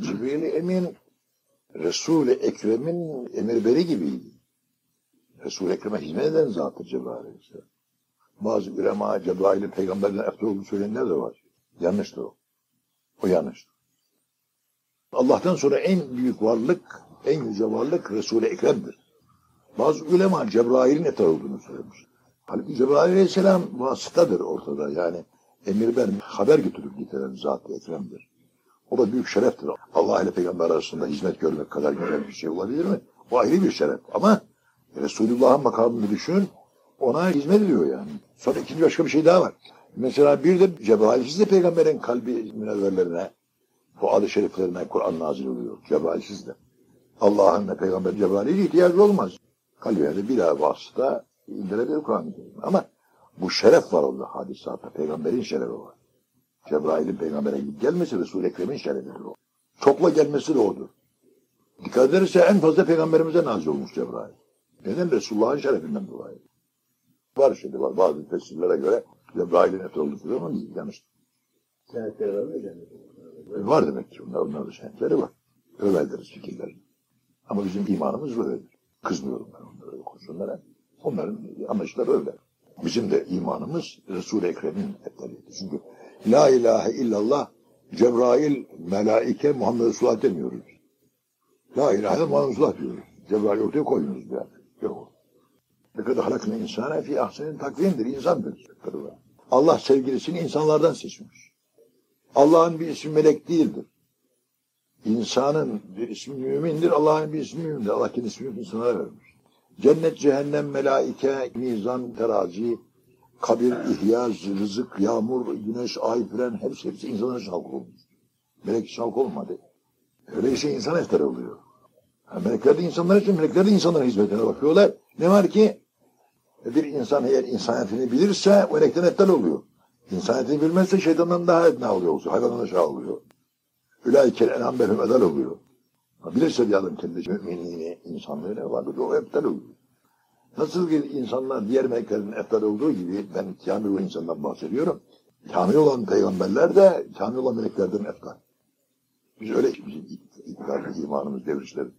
Cibril Emin Resul-i Ekrem'in emirberi gibiydi. Resul-i Ekrem'e hizmet eden Cebrail Aleyhisselam. Bazı ülema Cebrail'in peygamberden eftir olduğunu söyleyenler de var. Yanlıştır o. O yanlıştır. Allah'tan sonra en büyük varlık, en yüce varlık Resul-i Ekrem'dir. Bazı ulema Cebrail'in eter olduğunu söylemiş. Halbuki Cebrail Aleyhisselam vasıtadır ortada. Yani emir ver, haber götürüp getiren Zat-ı Ekrem'dir. O da büyük şereftir. Allah ile peygamber arasında hizmet görmek kadar güzel bir şey olabilir mi? Bu ayrı bir şeref. Ama Resulullah'ın makamını düşün, ona hizmet ediyor yani. Sonra ikinci başka bir şey daha var. Mesela bir de Cebrail'siz de peygamberin kalbi münevverlerine, fuadı şeriflerine Kur'an nazil oluyor. Cebrail'siz de. Allah'ın ve peygamber Cebrail'e ihtiyacı olmaz. Kalbine de bir vasıta indirebilir Kur'an-ı. Ama bu şeref var orada hadisatta. Peygamberin şerefi var. Cebrail'in peygambere gidip gelmesi Resul-i Ekrem'in şerefidir o. Çokla gelmesi de odur. Dikkat ederse en fazla peygamberimize nazil olmuş Cebrail. Neden? Resulullah'ın şerefinden dolayı. Var şimdi var. Bazı tefsirlere göre Cebrail'in eti olduğu değil. Yanlış. Senetleri var mı cennet? Var demek ki. Onlar, onların da senetleri var. Öveldir fikirler. Ama bizim imanımız böyledir. Kızmıyorum ben onlara öyle konuşanlara. Onların anlayışları öyle. Bizim de imanımız Resul-i Ekrem'in etleriydi. Çünkü La ilahe illallah Cebrail, melaike, Muhammed Resulullah demiyoruz. La ilahe Muhammed Resulullah diyoruz. Cebrail ortaya koyuyoruz yani. Yok. Ne kadar halakın insana fi ahsenin takvimdir, insandır. Allah sevgilisini insanlardan seçmiş. Allah'ın bir ismi melek değildir. İnsanın bir ismi mümindir, Allah'ın bir ismi mümindir. Allah kendi ismini insanlara vermiş. Cennet, cehennem, melaike, mizan, terazi, kabir, ihya, rızık, yağmur, güneş, ay, fren hepsi hepsi insana şalk olmuş. Melek şalk olmadı. Öyleyse insan eftar oluyor. Ha, melekler de insanlar için, melekler de insanların hizmetine bakıyorlar. Ne var ki? Bir insan eğer insaniyetini bilirse o melekten eftar oluyor. İnsaniyetini bilmezse şeytandan daha etna oluyor. Hayvandan aşağı oluyor. Ülâikel enam behum edal oluyor. Bilirse bir adam kendi müminliğini, insanlığını vardır, o eftar oluyor. Nasıl ki insanlar diğer meleklerin eftar olduğu gibi ben kamil olan insandan bahsediyorum. Kamil olan peygamberler de kamil olan meleklerden eftar. Biz öyle bizim itikad, imanımız, devrişlerimiz.